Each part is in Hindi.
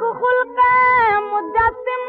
खुलक मुश्किल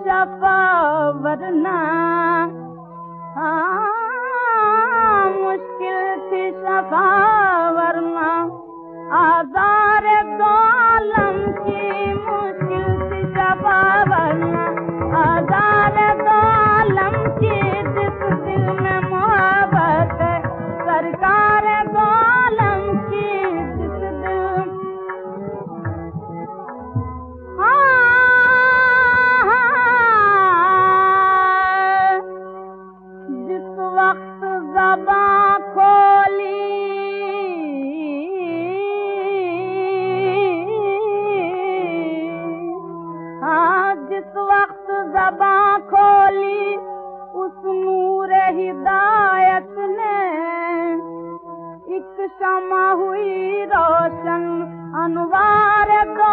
थी सफ़र आ हाँ जिस वक्त जबा खोली हिदायत ने एक क्षमा हुई रोशन अनुवार को